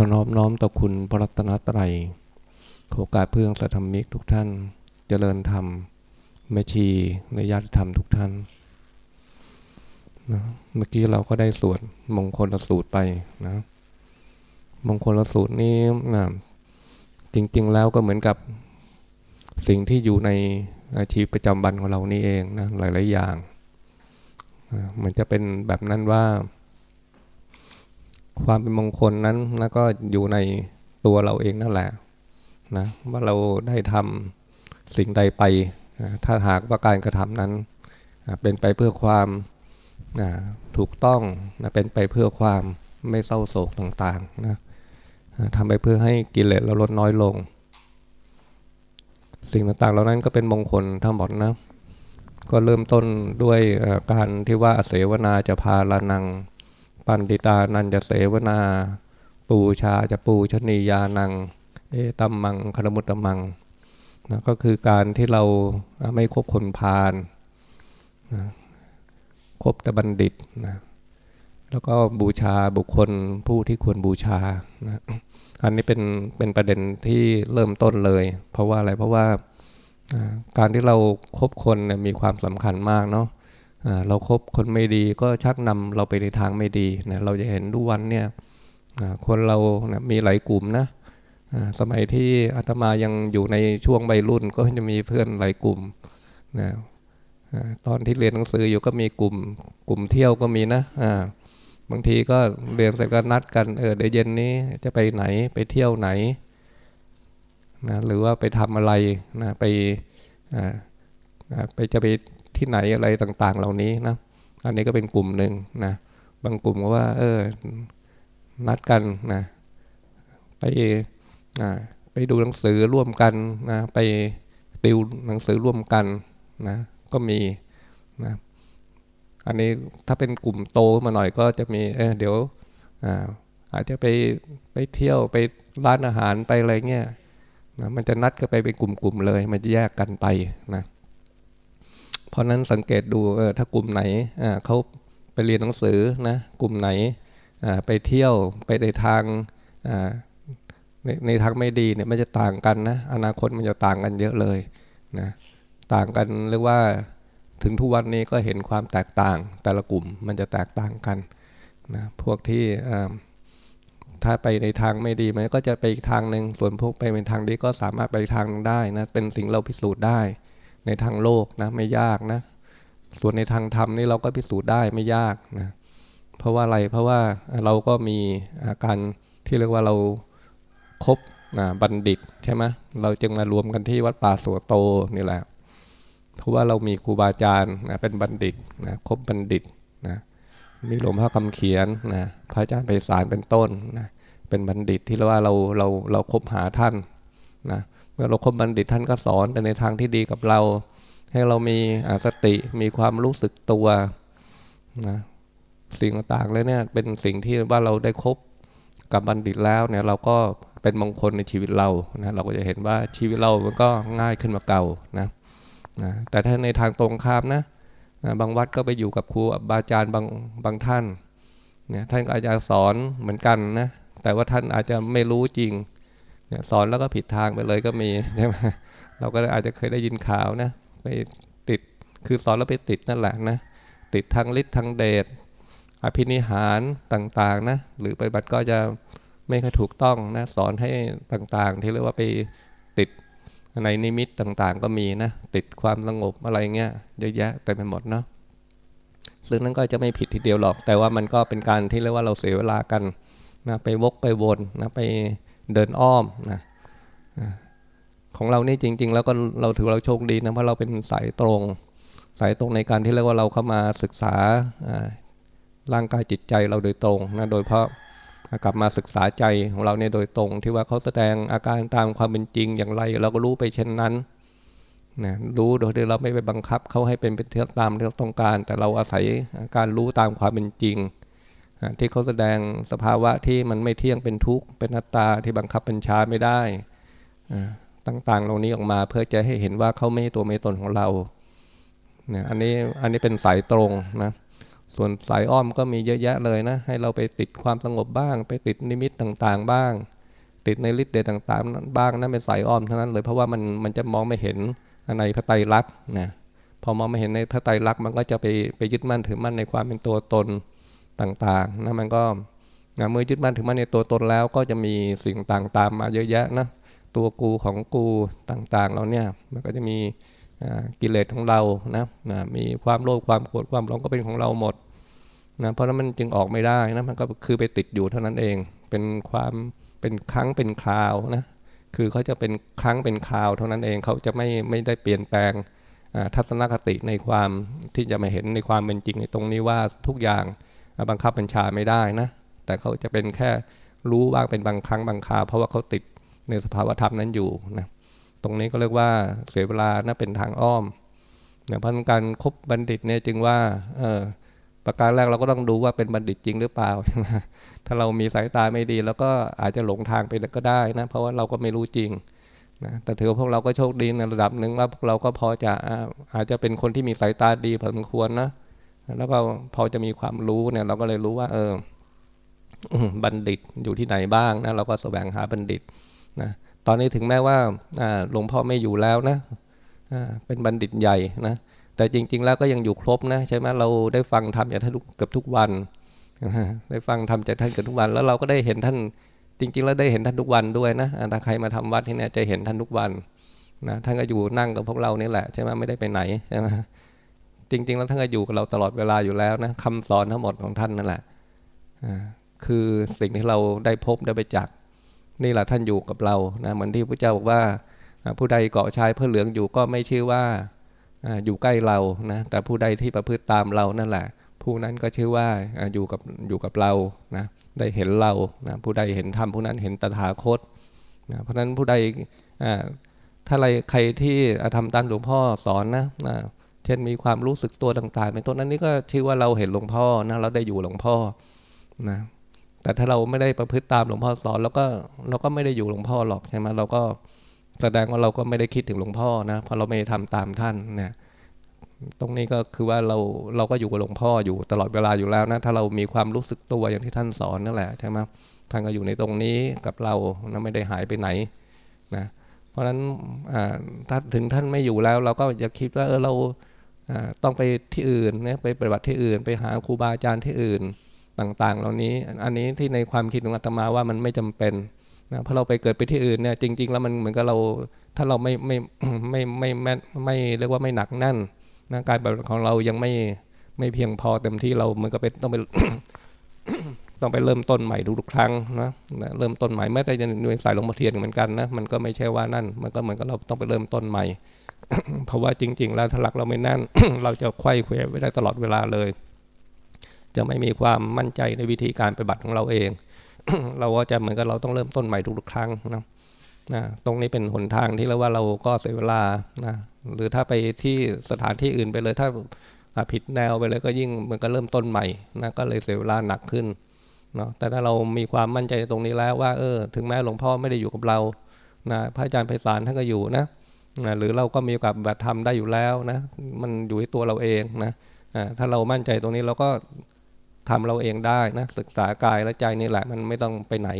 ขอนอบน้อมต่อคุณพระรัตนตรัยขอโอกาสเพื่อนสัทธมิกทุกท่าน เจริญธรรมแม่ชีในญาติธรรมทุกท่านนะเมื่อกี้เราก็ได้สวดมงคลสูตรไปนะ มงคลสูตรนี้นะจริง ๆ แล้วก็เหมือนกับสิ่งที่อยู่ในอาชีพประจำวันของเรานี่เองนะหลาย ๆ อย่างนะมันจะเป็นแบบนั้นว่า ความเป็นมงคลนั้นแล้วก็อยู่ในตัวเราเองนั่นแหละนะว่าเราได้ทำสิ่งใดไปนะถ้าหากว่าการกระทำนั้นนะเป็นไปเพื่อความนะถูกต้องนะเป็นไปเพื่อความไม่เศร้าโศกต่างๆนะทำไปเพื่อให้กิเลสเราลดน้อยลง สิ่งต่างๆเหล่านั้นก็เป็นมงคลทั้งหมดนะ ก็เริ่มต้นด้วยการที่ว่าเสวนาจะพาลานัง ปันติตานันจะเสวนา ปูชาจะปูชนียานัง เอตัมมังคารมุตตมังนะก็คือการที่เราไม่คบคนพาลนะคบแต่บัณฑิตนะแล้วก็บูชาบุคคลผู้ที่ควรบูชานะอันนี้เป็นเป็นประเด็นที่เริ่มต้นเลย เพราะว่าอะไรเพราะว่าการที่เราครบคนมีความสำคัญมากเนาะ เราครบคนไม่ดีก็ชักนำเราไปในทางไม่ดีนะเราจะเห็นทุกวันเนี่ยคนเรานะมีหลายกลุ่มนะสมัยที่อาตมายังอยู่ในช่วงใบรุ่นก็จะมีเพื่อนหลายกลุ่มนะตอนที่เรียนหนังสืออยู่ก็มีกลุ่มกลุ่มเที่ยวก็มีนะบางทีก็เรียนเสร็จก็นัดกันเออเดี๋ยวเย็นนี้จะไปไหนไปเที่ยวไหนนะหรือว่าไปทำอะไรนะไป ไปจะไปที่ไหนอะไรต่างๆ เหล่านี้นะอันนี้ก็เป็นกลุ่มหนึ่งนะบางกลุ่มก็ว่า เออ นัดกันนะไปไปดูหนังสือร่วมกันนะไปติวหนังสือร่วมกันนะก็มีนะอันนี้ถ้าเป็นกลุ่มโตมาหน่อยก็จะมีเออเดี๋ยวอ่าอาจจะไปไปเที่ยวไปร้านอาหารไปอะไรเงี้ยนะมันจะนัดกันไปเป็นกลุ่มๆเลย มันจะแยกกันไปนะ เพราะนั้นสังเกตดูเออถ้ากลุ่มไหนอ่าเขาไปเรียนหนังสือนะกลุ่มไหนอ่าไปเที่ยวไปในทางอ่าในในทางไม่ดีเนี่ยมันจะต่างกันนะอนาคตมันจะต่างกันเยอะเลยนะต่างกันเรียกว่าถึงทุกวันนี้ก็เห็นความแตกต่าง แต่ละกลุ่มมันจะแตกต่างกันนะพวกที่ถ้าไปในทางไม่ดีมันก็จะไปอีกทางหนึ่งส่วนพวกไปในทางดีก็สามารถไปทางได้นะเป็นสิ่งเราพิสูจน์ได้ ในทางโลกนะไม่ยากนะ ส่วนในทางธรรมนี่เราก็พิสูจน์ได้ไม่ยากนะเพราะว่าอะไรเพราะว่าเราก็มีอาการที่เรียกว่าเราครบนะบัณฑิตใช่ไหมเราจึงมารวมกันที่วัดป่าสวโตนี่แหละ เพราะว่าเรามีครูบาอาจารย์นะเป็นบัณฑิตนะครบบัณฑิตนะมีหลวงพ่อคำเขียนนะพระอาจารย์ไปสารเป็นต้นนะเป็นบัณฑิตที่เราว่าเราเราเราคบหาท่านนะ เมื่อเราคบบัณฑิตท่านก็สอนแต่ในทางที่ดีกับเรา ให้เรามีสติมีความรู้สึกตัวนะสิ่งต่างๆเลยเนี่ยเป็นสิ่งที่ว่าเราได้คบกับบัณฑิตแล้วเนี่ยเราก็เป็นมงคลในชีวิตเรานะเราก็จะเห็นว่าชีวิตเรามันก็ง่ายขึ้นมาเก่านะนะแต่ถ้าในทางตรงข้ามนะนะบางวัดก็ไปอยู่กับครูบาอาจารย์บางบางท่านเนี่ยท่านอาจจะสอนเหมือนกันนะแต่ว่าท่านอาจจะไม่รู้จริง เนี่ยสอนแล้วก็ผิดทางไปเลยก็มีใช่ไหมเราก็อาจจะเคยได้ยินข่าวนะไปติดคือสอนแล้วไปติดนั่นแหละนะติดทางฤทธิ์ทางเดชอภินิหารต่างๆนะหรือไปบัติก็จะไม่ค่อยถูกต้องนะสอนให้ต่างๆ ที่เรียกว่าไปติดในนิมิตต่างๆ ก็มีนะติดความสงบอะไรเงี้ยเยอะแยะเต็มไปหมดเนาะซึ่งนั้นก็จะไม่ผิดทีเดียวหรอก แต่ว่ามันก็เป็นการที่เรียกว่าเราเสียเวลากันนะไปวกไปวนนะไป เดินอ้อมนะของเรานี่จริง ๆ แล้วก็เราถือเราโชคดีนะเพราะเราเป็นสายตรง สายตรงในการที่เรียกว่าเราเข้ามาศึกษาร่างกายจิตใจเราโดยตรงนะโดยเพราะกลับมาศึกษาใจของเราเนี่ยโดยตรงที่ว่าเขาแสดงอาการตามความเป็นจริงอย่างไร เราก็รู้ไปเช่นนั้นนะรู้โดยที่เราไม่ไปบังคับเขาให้เป็นไปตามที่เราต้องการ แต่เราอาศัยการรู้ตามความเป็นจริง ที่เขาแสดงสภาวะที่มันไม่เที่ยงเป็นทุกข์เป็นนัตตาที่บังคับบัญชาไม่ได้ต่างๆ เหล่านี้ออกมาเพื่อจะให้เห็นว่าเขาไม่ใช่ตัวไม่ตนของเราเนี่ยอันนี้อันนี้เป็นสายตรงนะส่วนสายอ้อมก็มีเยอะแยะเลยนะ ให้เราไปติดความสงบบ้าง ไปติดนิมิตต่างๆ บ้าง ติดในฤทธิ์เดชต่างๆ บ้างนั่นเป็นสายอ้อมเท่านั้นเลยเพราะว่ามันมันจะมองไม่เห็นในพระไตรลักษณ์นะพอมองไม่เห็นในพระไตรลักษณ์มันก็จะไปไปยึดมั่นถือมั่นในความเป็นตัวตน ต่างๆนะมันก็เมื่อยึดมั่นถือมั่นในตัวตนแล้วก็จะมีสิ่งต่างตามมาเยอะแยะนะตัวกูของกูต่างๆเราเนี่ยมันก็จะมีกิเลสของเรานะนะมีความโลภความโกรธความหลงก็เป็นของเราหมดนะเพราะนั้นมันจึงออกไม่ได้นะมันก็คือไปติดอยู่เท่านั้นเอง เป็นความเป็นครั้งเป็นคราวนะคือเขาจะเป็นครั้งเป็นคราวเท่านั้นเองเขาจะไม่ไม่ได้เปลี่ยนแปลงทัศนคติในความที่จะมาเห็นในความเป็นจริงในตรงนี้ว่าทุกอย่าง บังคับบัญชาไม่ได้นะ แต่เขาจะเป็นแค่รู้ว่าเป็นบางครั้งบางคราเพราะว่าเขาติดในสภาวธรรมนั้นอยู่นะตรงนี้ก็เรียกว่าเสียเวลานะเป็นทางอ้อมเนี่ยพราะการคบบัณฑิตเนี่ยจึงว่าเออประการแรกเราก็ต้องดูว่าเป็นบัณฑิตจริงหรือเปล่า ถ้าเรามีสายตาไม่ดี แล้วก็อาจจะหลงทางไปก็ได้นะ เพราะว่าเราก็ไม่รู้จริงนะแต่ถือว่าพวกเราก็โชคดีในระดับหนึ่งว่าพวกเราก็พอจะอาจจะเป็นคนที่มีสายตาดีพอสมควรนะ แล้วก็พอจะมีความรู้เนี่ย เราก็เลยรู้ว่า เออบัณฑิตอยู่ที่ไหนบ้างนะเราก็แสวงหาบัณฑิตนะตอนนี้ถึงแม้ว่าหลวงพ่อไม่อยู่แล้วนะเป็นบัณฑิตใหญ่นะแต่จริง ๆ แล้วก็ยังอยู่ครบนะใช่ไหมเราได้ฟังธรรมจากท่านเกือบทุกวันได้ฟังธรรมจากท่านเกือบทุกวัน แล้วเราก็ได้เห็นท่านจริง ๆ แล้วได้เห็นท่านทุกวันด้วยนะถ้าใครมาทำวัดที่นี่จะเห็นท่านทุกวันนะท่านก็อยู่นั่งกับพวกเรานี่แหละใช่ไหมไม่ได้ไปไหนใช่ไหม จริง ๆ แล้วท่านก็อยู่กับเราตลอดเวลาอยู่แล้วนะคำสอนทั้งหมดของท่านนั่นแหละคือสิ่งที่เราได้พบได้ไปจักนี่แหละท่านอยู่กับเรานะเหมือนที่พระเจ้าบอกว่าผู้ใดเกาะชายเพื่อเหลืองอยู่ก็ไม่ชื่อว่าอยู่ใกล้เรานะแต่ผู้ใดที่ประพฤติตามเรานั่นแหละ ผู้นั้นก็ชื่อว่าอยู่กับอยู่กับเรานะได้เห็นเรานะผู้ใดเห็นธรรมผู้นั้นเห็นตถาคตนะเพราะฉะนั้นผู้ใดถ้าอะไรใครที่ทำตามหลวงพ่อสอนนะนะ ช่นมีความรู้สึกตัวต่างๆเป็นต้นนั้นนี่ก็ชื่อว่าเราเห็นหลวงพ่อนะเราได้อยู่หลวงพ่อนะแต่ถ้าเราไม่ได้ประพฤติตามหลวงพ่อสอนเราก็เราก็ไม่ได้อยู่หลวงพ่อหรอกใช่ไหมเราก็แสดงว่าเราก็ไม่ได้คิดถึงหลวงพ่อนะเพราะเราไม่ทำตามท่านเนี่ยตรงนี้ก็คือว่าเราเราก็อยู่กับหลวงพ่ออยู่ตลอดเวลาอยู่แล้วนะถ้าเรามีความรู้สึกตัวอย่างที่ท่านสอนนั่นแหละใช่ไหมท่านก็อยู่ในตรงนี้กับเรานะไม่ได้หายไปไหนนะเพราะฉะนั้นถ้าถึงท่านไม่อยู่แล้ว เราก็อย่าคิดว่าเออเรา ต้องไปที่อื่นนะไปปฏิบัติที่อื่น ไปหาครูบาอาจารย์ที่อื่นต่างๆ เหล่านี้อันนี้ที่ในความคิดของอาตมาว่ามันไม่จำเป็นนะเพราะเราไปเกิดไปที่อื่นเนี่ยจริง ๆ แล้วมันเหมือนกับเราถ้าเราไม่ไม่ไม่ไม่ไม่ไม่เรียกว่าไม่หนักแน่นนะการปฏิบัติของเรายังไม่ไม่เพียงพอเต็มที่เราเหมือนกับเป็นต้องไปต้องไปเริ่มต้นใหม่ทุกๆครั้งนะเริ่มต้นใหม่ไม่ได้ในสายหลวงพ่อเทียนเหมือนกันนะมันก็ไม่ใช่ว่านั่น มันก็เหมือนกับเราต้องไปเริ่มต้นใหม่ เพราะว่าจริง ๆ แล้วถ้าหลักเราไม่แน่น เราจะไขว้เขวไว้ได้ตลอดเวลาเลย จะไม่มีความมั่นใจในวิธีการปฏิบัติของเราเอง เราก็จะเหมือนกับเราต้องเริ่มต้นใหม่ทุกๆครั้งนะนะตรงนี้เป็นหนทางที่เราว่าเราก็เสียเวลานะหรือถ้าไปที่สถานที่อื่นไปเลย ถ้าผิดแนวไปเลยก็ยิ่งมันก็เริ่มต้นใหม่นะก็เลยเสียเวลาหนักขึ้นเนาะแต่ถ้าเรามีความมั่นใจตรงนี้แล้วว่าเออ ถึงแม้หลวงพ่อไม่ได้อยู่กับเรานะพระอาจารย์ไพศาลท่านก็อยู่นะ นะหรือเราก็มีโอกาสแบบทำได้อยู่แล้วนะมันอยู่ที่ตัวเราเองนะถ้าเรามั่นใจตรงนี้เราก็ทำเราเองได้นะศึกษากายและใจนี่แหละมันไม่ต้องไปไหน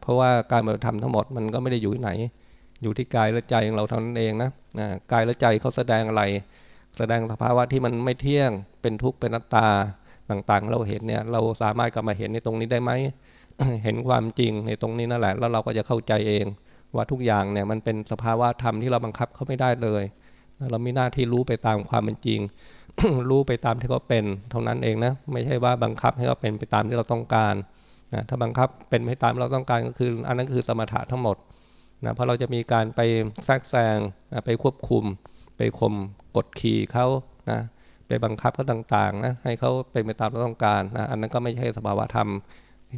เพราะว่าการปฏิธรรมทั้งหมดมันก็ไม่ได้อยู่ที่ไหน อยู่ที่กายและใจของเราเท่านั้นเองนะกายและใจเขาแสดงอะไร แสดงสภาวะที่มันไม่เที่ยงเป็นทุกข์เป็นนัตตาต่างๆ เราเห็นเนี่ยเราสามารถกลับมาเห็นในตรงนี้ได้ไหมเห็นความจริงในตรงนี้นั่นแหละแล้วเราก็จะเข้าใจเอง ว่าทุกอย่างเนี่ยมันเป็นสภาวะธรรมที่เราบังคับเขาไม่ได้เลย เรามีหน้าที่รู้ไปตามความเป็นจริง รู้ไปตามที่เขาเป็น เท่านั้นเองนะไม่ใช่ว่าบังคับให้เขาเป็นไปตามที่เราต้องการนะถ้าบังคับเป็นไปตามเราต้องการก็คือ อันนั้นคือสมถะทั้งหมดนะเพราะเราจะมีการไปแทรกแซงไปควบคุม ไปข่มกดขี่เขานะไปบังคับเขาต่างๆนะให้เขาเป็นไปตามเราต้องการนะอันนั้นก็ไม่ใช่สภาวะธรรม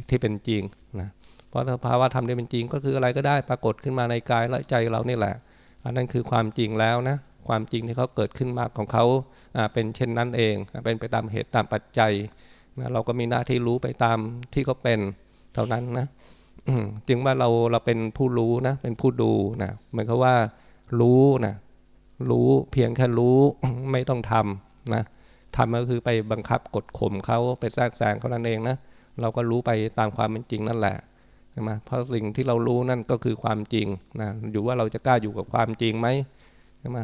ที่เป็นจริงนะ เพราะสภาวะธรรมที่เป็นจริงก็คืออะไรก็ได้ปรากฏขึ้นมาในกายและใจเรานี่แหละ อันนั้นคือความจริงแล้วนะความจริงที่เขาเกิดขึ้นมาของเขาเป็นเช่นนั้นเอง เป็นไปตามเหตุตามปัจจัยนะเราก็มีหน้าที่รู้ไปตามที่เขาเป็นเท่านั้นนะจึงว่าเราเราเป็นผู้รู้นะเป็นผู้ดูนะหมายความว่ารู้นะรู้เพียงแค่รู้ไม่ต้องทำนะทำก็คือไปบังคับกดข่มเขาไปแทรกแซงเขานั่นเองนะเราก็รู้ไปตามความเป็นจริงนั่นแหละ ช่ไหมเพราะสิ่งที่เรารู้นั่นก็คือความจริงนะอยู่ว่าเราจะกล้าอยู่กับความจริงไหมใช่ไหม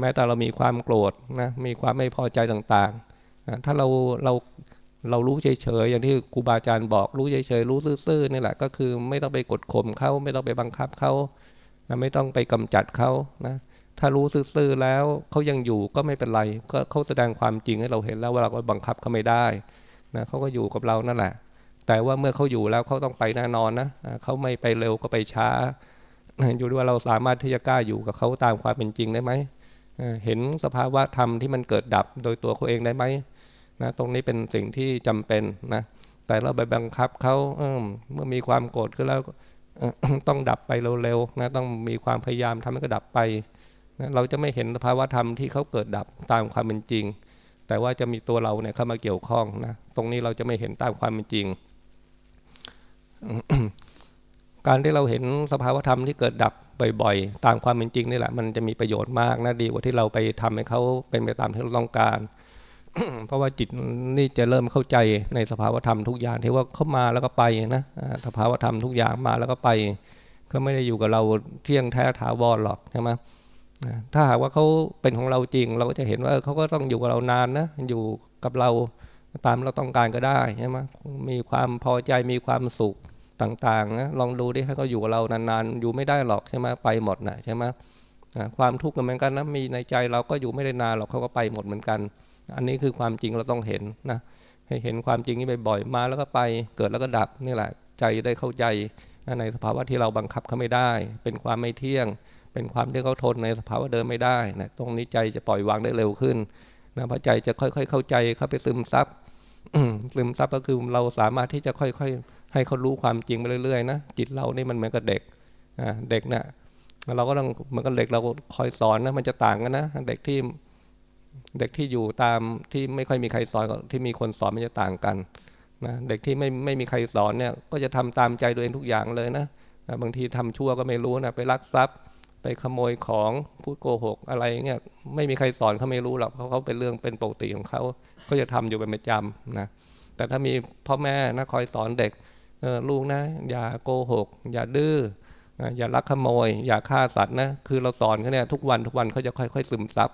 แม้แต่เรามีความโกรธนะมีความไม่พอใจต่างๆนะถ้าเราเราเรารู้เฉยๆอย่างที่ครูบาอาจารย์บอกรู้เฉยๆรู้ซื่อๆนี่แหละก็คือไม่ต้องไปกดข่มเขาไม่ต้องไปบังคับเขานะไม่ต้องไปกำจัดเขานะถ้ารู้ซื่อๆแล้วเขายังอยู่ก็ไม่เป็นไรก็เขาแสดงความจริงให้เราเห็นแล้วว่าเราก็บังคับเขาไม่ได้นะเขาก็อยู่กับเรานั่นแหละ แต่ว่าเมื่อเขาอยู่แล้วเขาต้องไปแน่นอนนะเขาไม่ไปเร็วก็ไปช้า อยู่ด้วยว่าเราสามารถที่จะกล้าอยู่กับเขาตามความเป็นจริงได้ไหมเห็นสภาวะธรรมที่มันเกิดดับโดยตัวเขาเองได้ไหมนะตรงนี้เป็นสิ่งที่จำเป็นนะแต่เราไปบังคับเขาเเมื่อมีความโกรธขึ้นแล้วต้องดับไปเร็วๆนะต้องมีความพยายามทำให้กระดับไปนะเราจะไม่เห็นสภาวะธรรมที่เขาเกิดดับตามความเป็นจริง แต่ว่าจะมีตัวเราเนี่ยเข้ามาเกี่ยวข้องนะตรงนี้เราจะไม่เห็นตามความเป็นจริง การที่เราเห็นสภาวธรรมที่เกิดดับบ่อยๆ ตามความเป็นจริงนี่แหละ มันจะมีประโยชน์มากนะดีกว่าที่เราไปทำให้เขาเป็นไปตามที่เราต้องการ เพราะว่าจิตนี่จะเริ่มเข้าใจในสภาวธรรมทุกอย่างที่ว่าเข้ามาแล้วก็ไปนะสภาวธรรมทุกอย่างมาแล้วก็ไป ก็ไม่ได้อยู่กับเราเที่ยงแท้ถาวรหรอกใช่ไหมถ้าหากว่าเขาเป็นของเราจริง เราก็จะเห็นว่าเขาก็ต้องอยู่กับเรานานนะอยู่กับเราตามเราต้องการก็ได้ใช่ไหมมีความพอใจมีความสุข ต่างๆนะลองดูดิให้เขาอยู่กับเรานานๆ อยู่ไม่ได้หรอกใช่ไหมไปหมดนะใช่ไหมความทุกข์เหมือนกันนะมีในใจเราก็อยู่ไม่ได้นานหรอกเขาก็ไปหมดเหมือนกัน อันนี้คือความจริงเราต้องเห็นนะให้เห็นความจริงนี้บ่อยๆมาแล้วก็ไปเกิดแล้วก็ดับนี่แหละใจได้เข้าใจในสภาวะที่เราบังคับเขาไม่ได้ เป็นความไม่เที่ยง เป็นความที่เขาทนในสภาวะเดิมไม่ได้นะตรงนี้ใจจะปล่อยวางได้เร็วขึ้นนะพอใจจะค่อยๆเข้าใจเข้าไปซึมซับซึมซับก็คือเราสามารถที่จะค่อยๆ ให้เขารู้ความจริงไปเรื่อยๆนะจิตเรานี่มันเหมือนกับเด็กเด็กเนะ่ยเราก็ต้องเหมือนกับเด็กเราคอยสอนนะมันจะต่างกันนะเด็กที่เด็กที่อยู่ตามที่ไม่ค่อยมีใครสอนที่มีคนสอนมันจะต่างกันนะเด็กที่ไม่ไม่มีใครสอนเนี่ยก็จะทำตามใจตัวเองทุกอย่างเลยนะบางทีทำชั่วก็ไม่รู้นะไปลักทรัพย์ไปขโมยของพูดโกหกอะไรเงี้ยไม่มีใครสอนเขาไม่รู้หรอกเขาเขาเป็นเรื่องเป็นปกติของเขาก็จะทำอยู่เป็นประจำนะแต่ถ้ามีพ่อแม่นะคอยสอนเด็ก ลูกนะ อย่าโกหก อย่าดื้ออย่าลักขโมย อย่าฆ่าสัตว์นะคือเราสอนเขาเนี่ยทุกวันทุกวันเขาจะค่อยๆซึมซับ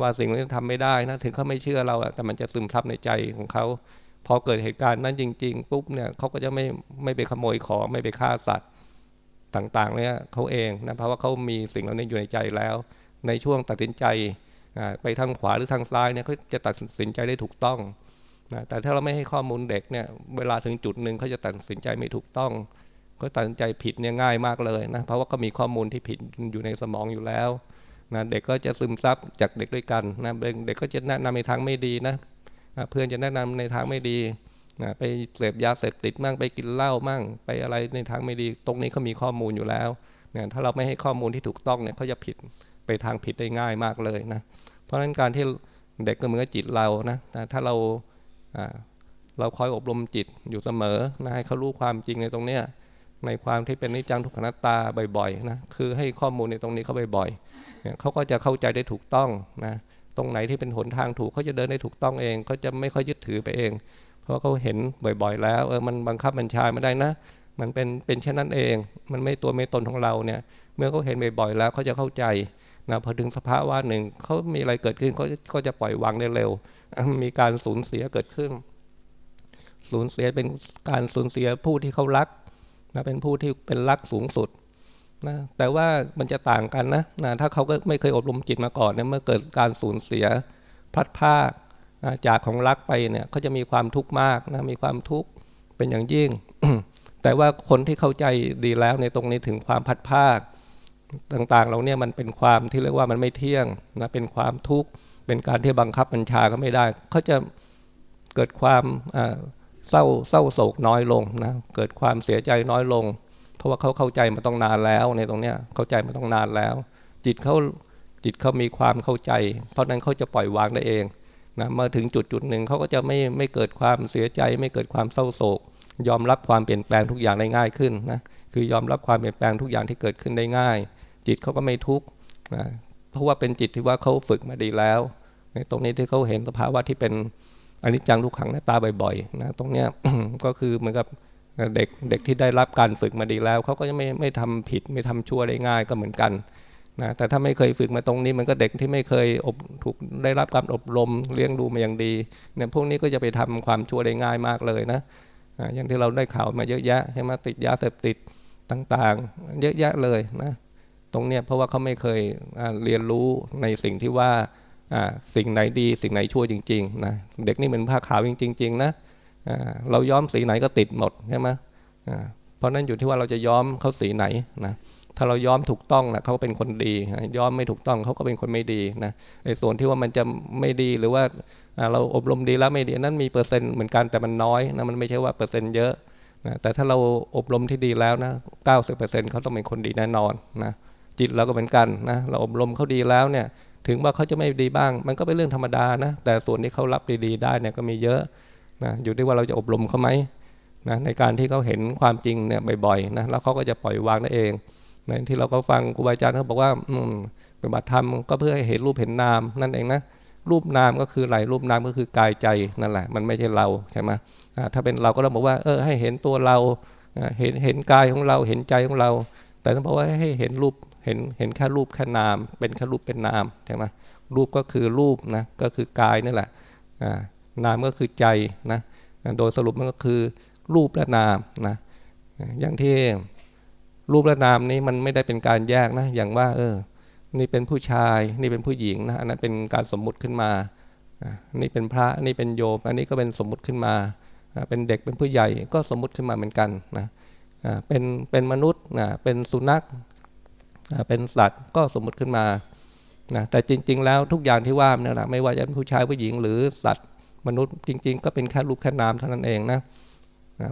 ว่าสิ่งนี้ทำไม่ได้นะถึงเขาไม่เชื่อเราแต่มันจะซึมซับในใจของเขาพอเกิดเหตุการณ์นั้นจริง ๆ ปุ๊บเนี่ยเขาก็จะไม่ไม่ไปขโมยของไม่ไปฆ่าสัตว์ต่างๆเนี่ยเขาเองนะเพราะว่าเขามีสิ่งเหล่านี้อยู่ในใจแล้ว ในช่วงตัดสินใจไปทางขวาหรือทางซ้ายเนี่ยเขาจะตัดสินใจได้ถูกต้อง นะแต่ถ้าเราไม่ให้ข้อมูลเด็กเนี่ยเวลาถึงจุดหนึ่งเขาจะตัดสินใจไม่ถูกต้อง ก็ตัดสินใจผิดเนี่ยง่ายมากเลยนะเพราะว่าก็มีข้อมูลที่ผิดอยู่ในสมองอยู่แล้วนะเด็กก็จะซึมซับจากเด็กด้วยกันนะเด็กก็จะแนะนำในทางไม่ดีนะเพื่อนจะแนะนำในทางไม่ดีนะไปเสพยาเสพติดมั่งไปกินเหล้ามั่งไปอะไรในทางไม่ดี ตรงนี้เขามีข้อมูลอยู่แล้วนี่ยถ้าเราไม่ให้ข้อมูลที่ถูกต้องเนี่ยเขาจะผิดไปทางผิดได้ง่ายมากเลยนะเพราะฉะนั้นการที่เด็กก็เหมือนกับจิตเรานะถ้าเรา เราคอยอบรมจิตอยู่เสมอนะให้เขารู้ความจริงในตรงเนี้ยในความที่เป็นนิจังทุกขนัตตาบ่อยๆนะคือให้ข้อมูลในตรงนี้เขาบ่อยๆเนี่ยเขาก็จะเข้าใจได้ถูกต้องนะตรงไหนที่เป็นหนทางถูกเขาจะเดินได้ถูกต้องเองเขาจะไม่ค่อยยึดถือไปเอง เพราะเขาเห็นบ่อย ๆ แล้วเออมันบังคับบัญชาไม่ได้นะ มันเป็นเป็นเช่นนั้นเอง มันไม่ตัวไม่ตนของเราเนี่ย เมื่อเขาเห็นบ่อยๆแล้วเขาจะเข้าใจนะพอถึงสภาวะหนึ่งเขามีอะไรเกิดขึ้นเขาก็จะปล่อยวางได้เร็ว มีการสูญเสียเกิดขึ้น สูญเสียเป็นการสูญเสียผู้ที่เขารักนะเป็นผู้ที่เป็นรักสูงสุดนะแต่ว่ามันจะต่างกันนะนะถ้าเขาก็ไม่เคยอบรมจิตมาก่อนเนี่ยเมื่อเกิดการสูญเสียพลัดพรากจากของรักไปเนี่ยเขาจะมีความทุกข์มากนะมีความทุกข์เป็นอย่างยิ่ง แต่ว่าคนที่เข้าใจดีแล้วในตรงนี้ถึงความพัดภาคต่างๆ เราเนี่ยมันเป็นความที่เรียกว่ามันไม่เที่ยงนะเป็นความทุกข์ เป็นการที่บังคับบัญชาก็ไม่ได้เขาจะเกิดความเศร้าเศร้าโศกน้อยลงนะเกิดความเสียใจน้อยลง เพราะว่าเขาเข้าใจมาต้องนานแล้วในตรงเนี้ยเข้าใจมาต้องนานแล้ว จิตเขาจิตเขามีความเข้าใจ เพราะนั้นเขาจะปล่อยวางได้เองนะมาถึงจุดจุดหนึ่งเขาก็จะไม่ไม่เกิดความเสียใจ ไม่เกิดความเศร้าโศก ยอมรับความเปลี่ยนแปลงทุกอย่างได้ง่ายขึ้นนะคือยอมรับความเปลี่ยนแปลงทุกอย่างที่เกิดขึ้นได้ง่าย จิตเขาก็ไม่ทุกข์นะ เพราะว่าเป็นจิตที่ว่าเขาฝึกมาดีแล้ว ในตรงนี้ที่เขาเห็นสภาวะที่เป็นอนิจจังทุกขังหน้าตาบ่อยๆนะตรงเนี้ยก็คือเหมือนกับเด็กเด็กที่ได้รับการฝึกมาดีแล้วเขาก็จะไม่ไม่ทำผิดไม่ทำชั่วได้ง่ายก็เหมือนกันนะแต่ถ้าไม่เคยฝึกมาตรงนี้มันก็เด็กที่ไม่เคยอบถูกได้รับการอบรมเลี้ยงดูมาอย่างดีเนี่ยพวกนี้ก็จะไปทำความชั่วได้ง่ายมากเลยนะอย่างที่เราได้ข่าวมาเยอะแยะใช่ไหมติดยาเสพติดต่างๆ เยอะแยะเลยนะ ตรงเนี้ยเพราะว่าเขาไม่เคยเรียนรู้ในสิ่งที่ว่าสิ่งไหนดี สิ่งไหนชั่วจริงๆนะเด็กนี่เหมือนผ้าขาวจริงๆนะเราย้อมสีไหนก็ติดหมดใช่ไหมเพราะนั้นอยู่ที่ว่าเราจะย้อมเขาสีไหนนะถ้าเราย้อมถูกต้องนะเขาเป็นคนดีย้อมไม่ถูกต้องเขาก็เป็นคนไม่ดีนะไอ้ส่วนที่ว่ามันจะไม่ดีหรือว่าเราอบรมดีแล้วไม่ดีนั้นมีเปอร์เซ็นต์เหมือนกันแต่มันน้อยนะมันไม่ใช่ว่าเปอร์เซ็นต์เยอะนะแต่ถ้าเราอบรมที่ดีแล้วนะเก้าสิบเปอร์เซ็นต์เขาต้องเป็นคนดีแน่นอนนะ จิตเราก็เหมือนกันนะเราอบรมเขาดีแล้วเนี่ยถึงว่าเขาจะไม่ดีบ้าง มันก็เป็นเรื่องธรรมดานะแต่ส่วนที่เขารับดีๆได้เนี่ยก็มีเยอะนะอยู่ที่ว่าเราจะอบรมเขาไหมนะในการที่เขาเห็นความจริงเนี่ยบ่อยๆนะแล้วเขาก็จะปล่อยวางนั่นเองในที่เราก็ฟังครูบาอาจารย์เขาบอกว่าอืมปฏิบัติธรรมก็เพื่อให้เห็นรูปเห็นนามนั่นเองนะรูปนามก็คืออะไรรูปนามก็คือกายใจนั่นแหละ มันไม่ใช่เราใช่ไหมถ้าเป็นเราก็ต้องบอกว่าเออให้เห็นตัวเราเห็นเห็นกายของเราเห็นใจของเรา แต่ต้องบอกว่าให้เห็นรูป เห็นเห็นแค่รูปแค่นาม เป็นแค่รูปเป็นนามใช่ไหมรูปก็คือรูปนะก็คือกายนี่แหละนามก็คือใจนะโดยสรุปมันก็คือรูปและนามนะอย่างที่รูปและนามนี้มันไม่ได้เป็นการแยกนะอย่างว่าเออนี่เป็นผู้ชายนี่เป็นผู้หญิงนะอันนั้นเป็นการสมมุติขึ้นมานี่เป็นพระนี่เป็นโยม อันนี้ก็เป็นสมมุติขึ้นมา เป็นเด็กเป็นผู้ใหญ่ก็สมมุติขึ้นมาเหมือนกันนะเป็นเป็นมนุษย์นะเป็นสุนัข เป็นสัตว์ก็สมมติขึ้นมานะแต่จริง ๆ แล้วทุกอย่างที่ว่าเนี่ยแหละไม่ว่าจะเป็นผู้ชายผู้หญิงหรือสัตว์มนุษย์จริง ๆ ก็เป็นแค่รูปแค่นามเท่านั้นเองนะ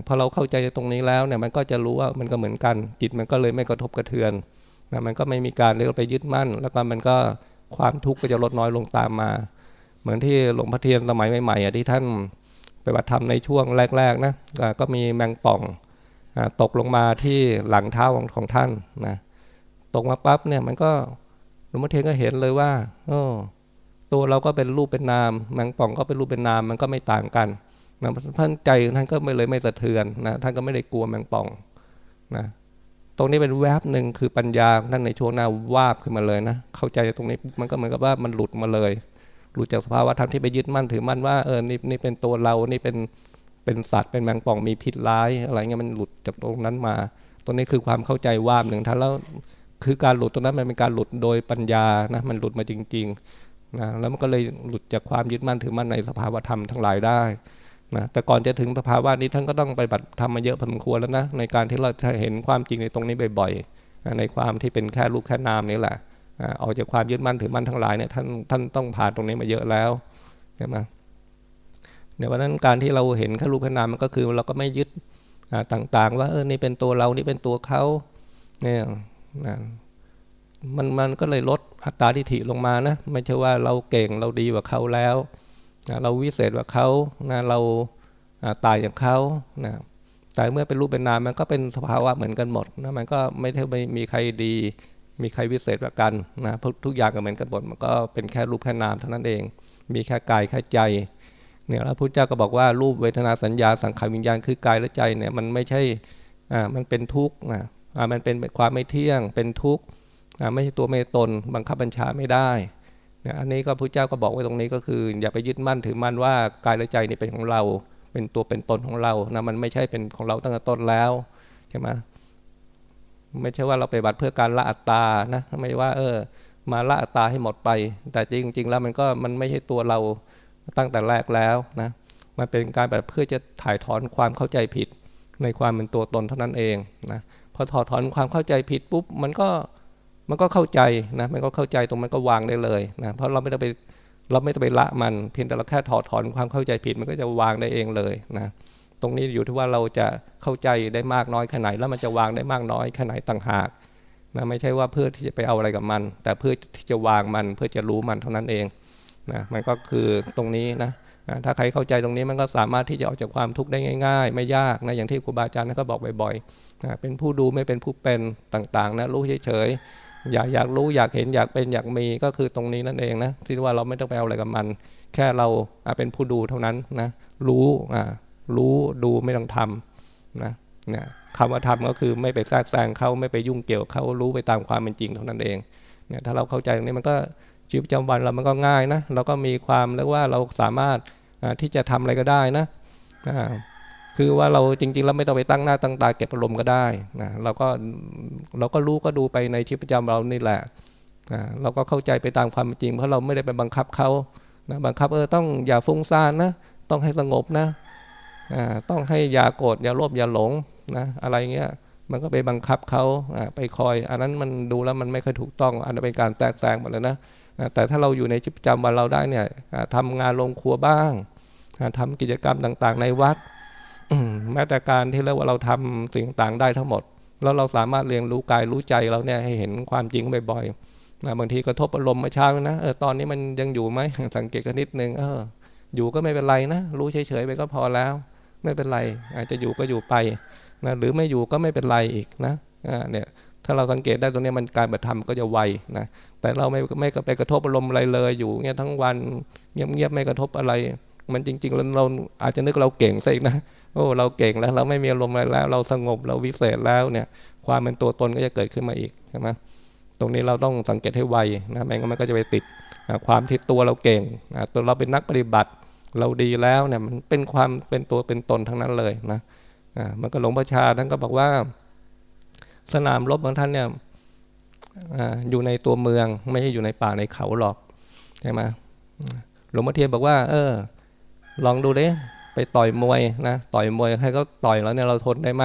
พอเราเข้าใจในตรงนี้แล้วเนี่ยมันก็จะรู้ว่ามันก็เหมือนกัน จิตมันก็เลยไม่กระทบกระเทือนนะมันก็ไม่มีการเรียกไปยึดมั่น แล้วก็มันก็ความทุกข์ก็จะลดน้อยลงตามมา เหมือนที่หลวงพ่อเทียนสมัยใหม่ๆที่ท่านไปบัติธรรมในช่วงแรกๆนะก็มีแมงป่องตกลงมาที่หลังเท้าของของท่านนะ ตกมาปั๊บเนี่ยมันก็หลวงพ่อเทียนก็เห็นเลยว่าโอ้ตัวเราก็เป็นรูปเป็นนามแมงป่องก็เป็นรูปเป็นนามมันก็ไม่ต่างกันนะท่านใจท่านก็ไม่เลยไม่สะเทือนนะท่านก็ไม่ได้กลัวแมงป่องนะตรงนี้เป็นแวบหนึ่งคือปัญญาท่านในช่วงหน้าวาบขึ้นมาเลยนะเข้าใจตรงนี้มันก็เหมือนกับว่ามันหลุดมาเลย หลุดจากสภาวะธรรมที่ไปยึดมั่นถือมั่นว่าเออนี่นี่เป็นตัวเรานี่เป็นเป็นสัตว์เป็นแมงป่องมีพิษร้ายอะไรเงี้ยมันหลุดจากตรงนั้นมา ตรงนี้คือความเข้าใจวาบหนึ่งท่านแล้ว คือการหลุดตรงนั้นมันเป็นการหลุดโดยปัญญานะมันหลุดมาจริงๆนะแล้วมันก็เลยหลุดจากความยึดมั่นถือมั่นในสภาวธรรมทั้งหลายได้นะแต่ก่อนจะถึงสภาวะนี้ท่านก็ต้องไปบัติทำมาเยอะพอสมควรแล้วนะในการที่เราจะเห็นความจริงในตรงนี้บ่อยๆในความที่เป็นแค่ลูกแค่นามนี่แหละออกจากความยึดมั่นถือมั่นทั้งหลายเนี่ยท่านท่านต้องผ่านตรงนี้มาเยอะแล้วใช่ไหมเนี่ยวันนั้นการที่เราเห็นแค่รูปแค่นามมันก็คือเราก็ไม่ยึดต่างๆ ว่าเออนี่เป็นตัวเรานี่เป็นตัวเขาเนี่ย นะมันมันก็เลยลดอัตราทิฐิลงมานะไม่ใช่ว่าเราเก่งเราดีกว่าเขาแล้วนะเราวิเศษกว่าเขานะเราตายอย่างเขานะแต่เมื่อเป็นรูปเป็นนามมันก็เป็นสภาวะเหมือนกันหมดนะมันก็ไม่ได้ไม่มีใครดี มีใครวิเศษกว่ากันนะทุกอย่างก็เหมือนกันหมดมันก็เป็นแค่รูปแค่นามเท่านั้นเอง มีแค่กายแค่ใจเนี่ยแล้วพระเจ้าก็บอกว่ารูปเวทนาสัญญาสังขารวิญญาณคือกายและใจเนี่ยมันไม่ใช่อ่ามันเป็นทุกข์นะ มันเป็นความไม่เที่ยงเป็นทุกข์ไม่ใช่ตัวไม่ตนบังคับบัญชาไม่ได้นี่ยอันนี้ก็พระเจ้าก็บอกไว้ตรงนี้ก็คือ อย่าไปยึดมั่นถือมั่นว่ากายและใจนี่เป็นของเรา เป็นตัวเป็นตนของเรานะมันไม่ใช่เป็นของเราตั้งแต่ต้นแล้วใช่ไหมไม่ใช่ว่าเราไปบัตรเพื่อการละอัตตานะไม่ว่า เออ มาละอัตตาให้หมดไป แต่จริง ๆ แล้วมันก็มันไม่ใช่ตัวเราตั้งแต่แรกแล้วนะมันเป็นการแบบเพื่อจะถ่ายถอนความเข้าใจผิด ในความเป็นตัวตนเท่านั้นเองนะพอถอดถอนความเข้าใจผิดปุ๊บมันก็มันก็เข้าใจนะมันก็เข้าใจตรงมันก็วางได้เลยนะเพราะเราไม่ต้องไปเราไม่ต้องไปละมัน เพียงแต่เราแค่ถอดถอนความเข้าใจผิดมันก็จะวางได้เองเลยนะตรงนี้อยู่ที่ว่าเราจะเข้าใจได้มากน้อยแค่ไหนแล้วมันจะวางได้มากน้อยแค่ไหนต่างหากนะไม่ใช่ว่าเพื่อที่จะไปเอาอะไรกับมัน แต่เพื่อที่จะวางมันเพื่อจะรู้มันเท่านั้นเองนะมันก็คือตรงนี้นะ ถ้าใครเข้าใจตรงนี้มันก็สามารถที่จะออกจากความทุกข์ได้ง่าย ๆ ไม่ยากนะอย่างที่ครูบาอาจารย์ก็บอกบ่อยๆเป็นผู้ดูไม่เป็นผู้เป็นต่างๆนะรู้เฉยๆอยากอยากรู้อยากเห็นอยากเป็นอยากมีก็คือตรงนี้นั่นเองนะที่ว่าเราไม่ต้องไปเอาอะไรกับมัน แค่เราเป็นผู้ดูเท่านั้นนะรู้รู้ดูไม่ต้องทำนะนี่ยคำว่าทำก็คือไม่ไปแทรกแซงเขาไม่ไปยุ่งเกี่ยวเขารู้ไปตามความเป็นจริงเท่านั้นเองเนี่ยถ้าเราเข้าใจตรงนี้มันก็ชีวิตประจำวันเรามันก็ง่ายนะเราก็มีความเรียกว่าเราสามารถ ที่จะทำอะไรก็ได้นะคือว่าเราจริงๆเราไม่ต้องไปตั้งหน้าตั้งตาเก็บอารมณ์ก็ได้นะเราก็เราก็รู้ก็ดูไปในชีวิตประจำเรานี่แหละนะเราก็เข้าใจไปตามความจริง เพราะเราไม่ได้ไปบังคับเขานะบังคับเออต้องอย่าฟุ้งซ่านนะต้องให้สงบนะต้องให้อย่าโกรธอย่าโลภอย่าหลงนะอะไรเงี้ยมันก็ไปบังคับเขาไปคอย อันนั้นมันดูแล้วมันไม่ค่อยถูกต้อง อันนั้นเป็นการแตกแซงหมดเลยนะ แต่ถ้าเราอยู่ในชีวิตประจำวันเราได้เนี่ยทำงานลงครัวบ้างทำกิจกรรมต่างๆ ในวัดแม้แต่การที่เรียกว่าเราทำสิ่งต่างได้ทั้งหมด แล้วเราสามารถเรียนรู้กายรู้ใจเราเนี่ยให้เห็นความจริงบ่อยๆนะบางทีกระทบอารมณ์มาเช้านะเออตอนนี้มันยังอยู่ไหมสังเกตกันนิดนึงเอออยู่ก็ไม่เป็นไรนะ รู้เฉยๆไปก็พอแล้ว ไม่เป็นไร อาจจะอยู่ก็อยู่ไปนะหรือไม่อยู่ก็ไม่เป็นไรอีกนะเนี่ย ถ้าเราสังเกตได้ตรงนี้มันการบัตรรมก็จะไวนะแต่เราไม่ไม่ไปกระทบอารมณ์อะไรเลยอยู่เงี้ยทั้งวันเงียบๆไม่กระทบอะไร มันจริงๆแล้วเราอาจจะนึกเราเก่งซะอีกนะโอ้เราเก่งแล้วเราไม่มีอารมณ์อะไรแล้ว เราสงบเราวิเศษแล้วเนี่ย ความเป็นตัวตนก็จะเกิดขึ้นมาอีกใช่ไหมตรงนี้เราต้องสังเกตให้ไวนะไม่งั้นมันก็จะไปติดความที่ตัวเราเก่งตัวเราเป็นนักปฏิบัติเราดีแล้วเนี่ยมันเป็นความเป็นตัวเป็นตนทั้งนั้นเลยนะมันก็หลวงพ่อชาท่านก็บอกว่า สนามรบบางท่านเนี่ยอยู่ในตัวเมืองไม่ใช่อยู่ในป่าในเขาหรอกใช่ไหมหลวงพ่อเทียนบอกว่า เออ ลองดูดิไปต่อยมวยนะต่อยมวยให้เขาต่อยแล้วเนี่ยเราทนได้ไหม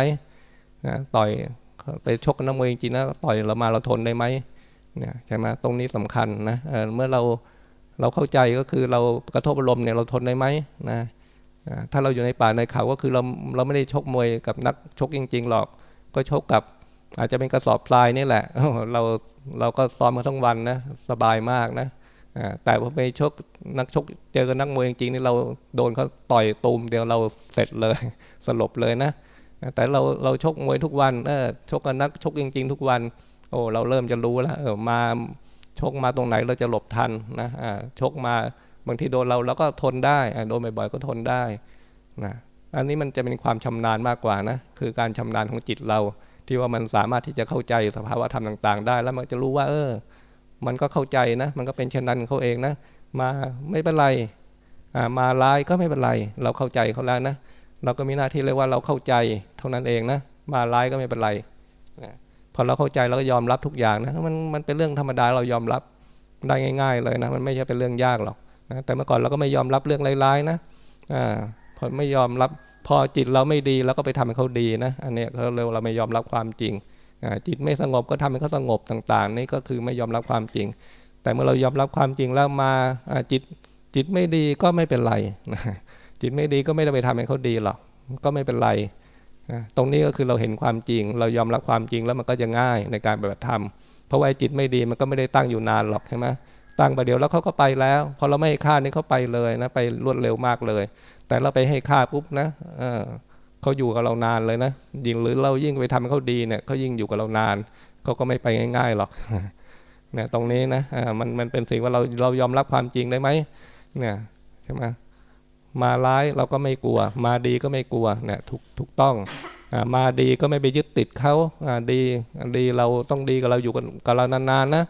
นะต่อยไปชกนักมวยจริงๆนะต่อยเรามาเราทนได้ไหมเนี่ยใช่ไหมตรงนี้สำคัญนะเเมื่อเราเราเข้าใจก็คือเรากระทบอารมณ์เนี่ยเราทนได้ไหมนะถ้าเราอยู่ในป่าในเขาก็คือเราเราไม่ได้ชกมวยกับนักชกจริง ๆ หรอก ก็ชกกับ อาจจะเป็นกระสอบทรายนี่แหละ เราเราก็ซ้อมมาทั้งวันนะสบายมากนะแต่พอไปชกนักชกเจอกับนักมวยจริงๆนี่เราโดนเขาต่อยตูมเดียวเราเสร็จเลยสลบเลยนะ แต่เราเราชกมวยทุกวันเออชกกับนักชกจริง ๆ ทุกวัน โอ้เราเริ่มจะรู้แล้วเออมาชกมาตรงไหนเราจะหลบทันนะอ่าชกมาบางทีโดนเราแล้วก็ทนได้โดนบ่อยๆก็ทนได้นะอันนี้มันจะเป็นความชำนาญมากกว่านะคือการชำนาญของจิตเรา ที่ว่ามันสามารถที่จะเข้าใจสภาวะธรรมต่าง ๆ ได้ แล้วมันจะรู้ว่า เออ มันก็เข้าใจนะ มันก็เป็นเช่นนั้นเขาเองนะ มาไม่เป็นไรมาลายก็ไม่เป็นไร เราเข้าใจเขาแล้วนะเราก็มีหน้าที่เรียกว่าเราเข้าใจเท่านั้นเองนะ มาลายก็ไม่เป็นไรพอเราเข้าใจเราก็ยอมรับทุกอย่างนะมันมันเป็นเรื่องธรรมดาเรายอมรับได้ง่าย ๆ เลยนะ มันไม่ใช่เป็นเรื่องยากหรอกนะแต่เมื่อก่อนเราก็ไม่ยอมรับเรื่องร้ายๆนะอ่าพอไม่ยอมรับ พอจิตเราไม่ดีเราก็ไปทำให้เขาดีนะ อันนี้เขาเรียกเราไม่ยอมรับความจริง จิตไม่สงบก็ทำให้เขาสงบต่างๆ นี่ก็คือไม่ยอมรับความจริง แต่เมื่อเรายอมรับความจริงแล้วมาจิตจิตไม่ดีก็ไม่เป็นไร จิตไม่ดีก็ไม่ได้ไปทำให้เขาดีหรอก ก็ไม่เป็นไร ตรงนี้ก็คือเราเห็นความจริง เรายอมรับความจริงแล้วมันก็จะง่ายในการปฏิบัติธรรม เพราะว่าจิตไม่ดีมันก็ไม่ได้ตั้งอยู่นานหรอกใช่ไหมตั้งไปเดี๋ยวแล้วเขาก็ไปแล้ว พอเราไม่ให้ค่านี่เขาไปเลยนะไปรวดเร็วมากเลย แต่เราไปให้ค่าปุ๊บนะเขาอยู่กับเรานานเลยนะยิ่งหรือเรายิ่งไปทำให้เขาดีเนี่ยเขายิ่งอยู่กับเรานานเขาก็ไม่ไปง่ายๆหรอกเนี่ยตรงนี้นะมันมันเป็นสิ่งว่าเราเรายอมรับความจริงได้ไหมเนี่ยใช่ไหมมาร้ายเราก็ไม่กลัว มาดีก็ไม่กลัวเนี่ยถูกถูกต้องมาดีก็ไม่ไปยึดติดเขาดีดีเราต้องดีกับเราอยู่กับเรานานๆนะ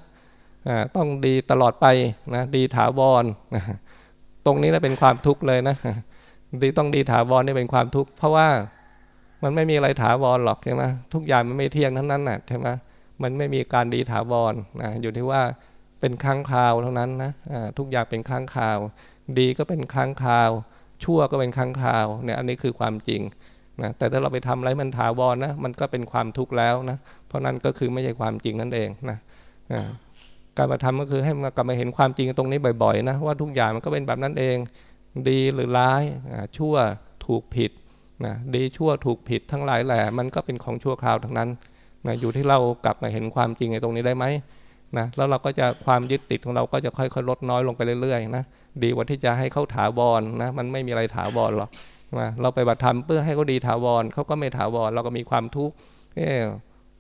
ต้องดีตลอดไปนะดีถาวรตรงนี้นะเป็นความทุกข์เลยนะ ดีต้องดีถาวรนี่เป็นความทุกข์เพราะว่ามันไม่มีอะไรถาวรหรอกใช่ไหมทุกอย่างมันไม่เที่ยงทั้งนั้นน่ะใช่ไหมมันไม่มีการดีถาวรนะอยู่ที่ว่าเป็นครั้งคราวเท่านั้นนะทุกอย่างเป็นครั้งคราว ดีก็เป็นครั้งคราว ชั่วก็เป็นครั้งคราวเนี่ยอันนี้คือความจริงนะแต่ถ้าเราไปทำอะไรมันถาวรนะมันก็เป็นความทุกข์แล้วนะเพราะนั้นก็คือไม่ใช่ความจริงนั่นเองนะการมาทำก็คือให้มากลับมาเห็นความจริงตรงนี้บ่อยๆนะว่าทุกอย่างมันก็เป็นแบบนั้นเอง ดีหรือร้ายชั่วถูกผิดนะดีชั่วถูกผิดทั้งหลายแหละมันก็เป็นของชั่วคราวทั้งนั้นนะอยู่ที่เรากลับมาเห็นความจริงในตรงนี้ได้ไหมนะแล้วเราก็จะความยึดติดของเราก็จะค่อยๆลดน้อยลงไปเรื่อยๆนะดีกว่าที่จะให้เขาถาวรนะมันไม่มีอะไรถาวรหรอกนะเราไปบัตรธรรมเพื่อให้เขาดีถาวรเขาก็ไม่ถาวรเราก็มีความทุกข์เออ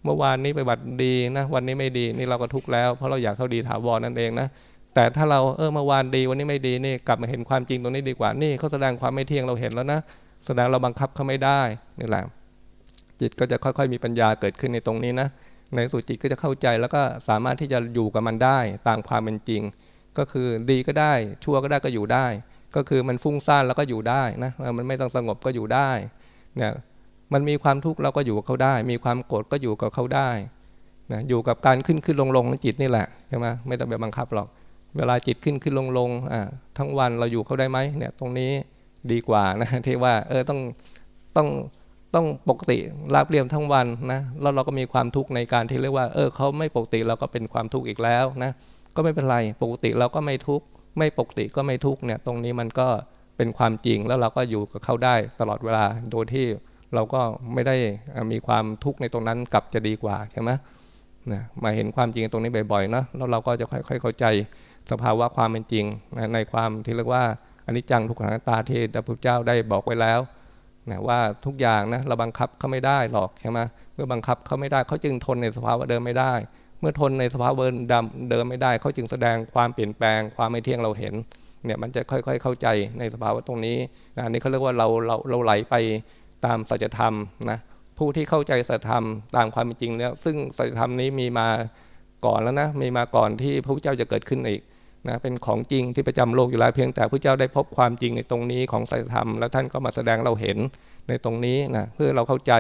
เมื่อวานนี้ไปบัติดีนะวันนี้ไม่ดีนี่เราก็ทุกข์แล้วเพราะเราอยากเขาดีถาวรนั่นเองนะ แต่ถ้าเราเออเมื่อวานดีวันนี้ไม่ดีนี่กลับมาเห็นความจริงตรงนี้ดีกว่านี่เขาแสดงความไม่เที่ยงเราเห็นแล้วนะแสดงเราบังคับเขาไม่ได้นี่แหละจิตก็จะค่อยๆมีปัญญาเกิดขึ้นในตรงนี้นะในสุดจิตก็จะเข้าใจแล้วก็สามารถที่จะอยู่กับมันได้ตามความเป็นจริง ก็คือดีก็ได้ ชั่วก็ได้ก็อยู่ได้ ก็คือมันฟุ้งซ่านแล้วก็อยู่ได้นะมันไม่ต้องสงบก็อยู่ได้เนี่ยมันมีความทุกข์เราก็อยู่กับเขาได้ มีความโกรธก็อยู่กับเขาได้นะอยู่กับการขึ้นขึ้นลงลงของจิตนี่แหละใช่ไหมไม่ต้องไปบังคับหรอก เวลาจิตขึ้นขึ้นลงลงอ่าทั้งวันเราอยู่เขาได้ไหมเนี่ยตรงนี้ดีกว่านะที่ว่าเออต้องต้องต้องปกติราบเรียมทั้งวันนะแล้วเราก็มีความทุกข์ในการที่เรียกว่า เออเขาไม่ปกติเราก็เป็นความทุกข์อีกแล้วนะก็ไม่เป็นไรปกติเราก็ไม่ทุกข์ไม่ปกติก็ไม่ทุกข์เนี่ยตรงนี้มันก็เป็นความจริงแล้วเราก็อยู่กับเขาได้ตลอดเวลาโดยที่เราก็ไม่ได้มีความทุกข์ในตรงนั้นกลับจะดีกว่าใช่ไหมนะมาเห็นความจริงตรงนี้บ่อยๆนะแล้วเราก็จะค่อยๆเข้าใจ สภาวะความเป็นจริงนะในความที่เรียกว่าอนิจจังทุกขังตาที่พระพุทธเจ้าได้บอกไว้แล้วนะว่าทุกอย่างนะเราบังคับเขาไม่ได้หรอกใช่ไหมเมื่อบังคับเขาไม่ได้เขาจึงทนในสภาวะเดิมไม่ได้ เมื่อทนในสภาวะเดิมเดิมไม่ได้เขาจึงแสดงความเปลี่ยนแปลงความไม่เที่ยงเราเห็นเนี่ยมันจะค่อยๆ เข้าใจในสภาวะตรงนี้นะอันนี้เขาเรียกว่าเราเราเราไหลไปตามสัจธรรมนะผู้ที่เข้าใจสัจธรรมตามความเป็นจริงแล้วซึ่งสัจธรรมนี้มีมาก่อนแล้วนะมีมาก่อนที่พระพุทธเจ้าจะเกิดขึ้นอีก นะเป็นของจริงที่ประจำโลกอยู่แล้วเพียงแต่พระเจ้าได้พบความจริงในตรงนี้ของสัจธรรมแล้วท่านก็มาแสดงเราเห็นในตรงนี้นะเพื่อเราเข้าใจ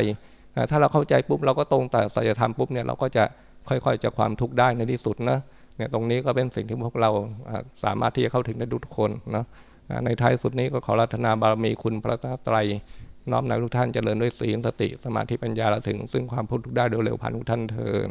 นะถ้าเราเข้าใจปุ๊บเราก็ตรงแต่สัจธรรมปุ๊บเนี่ยเราก็จะค่อยๆจะความทุกข์ได้ในที่สุดนะเนี่ยตรงนี้ก็เป็นสิ่งที่พวกเราสามารถที่จะเข้าถึงได้ทุกคนนะในท้ายสุดนี้ก็ขอรัตนาบารมีคุณพระตรัยน้อมนำทุกท่านเจริญด้วยศีลสติสมาธิปัญญาละถึง ซึ่งความพ้นทุกข์ได้โดยเร็วพันทุกท่านเทิน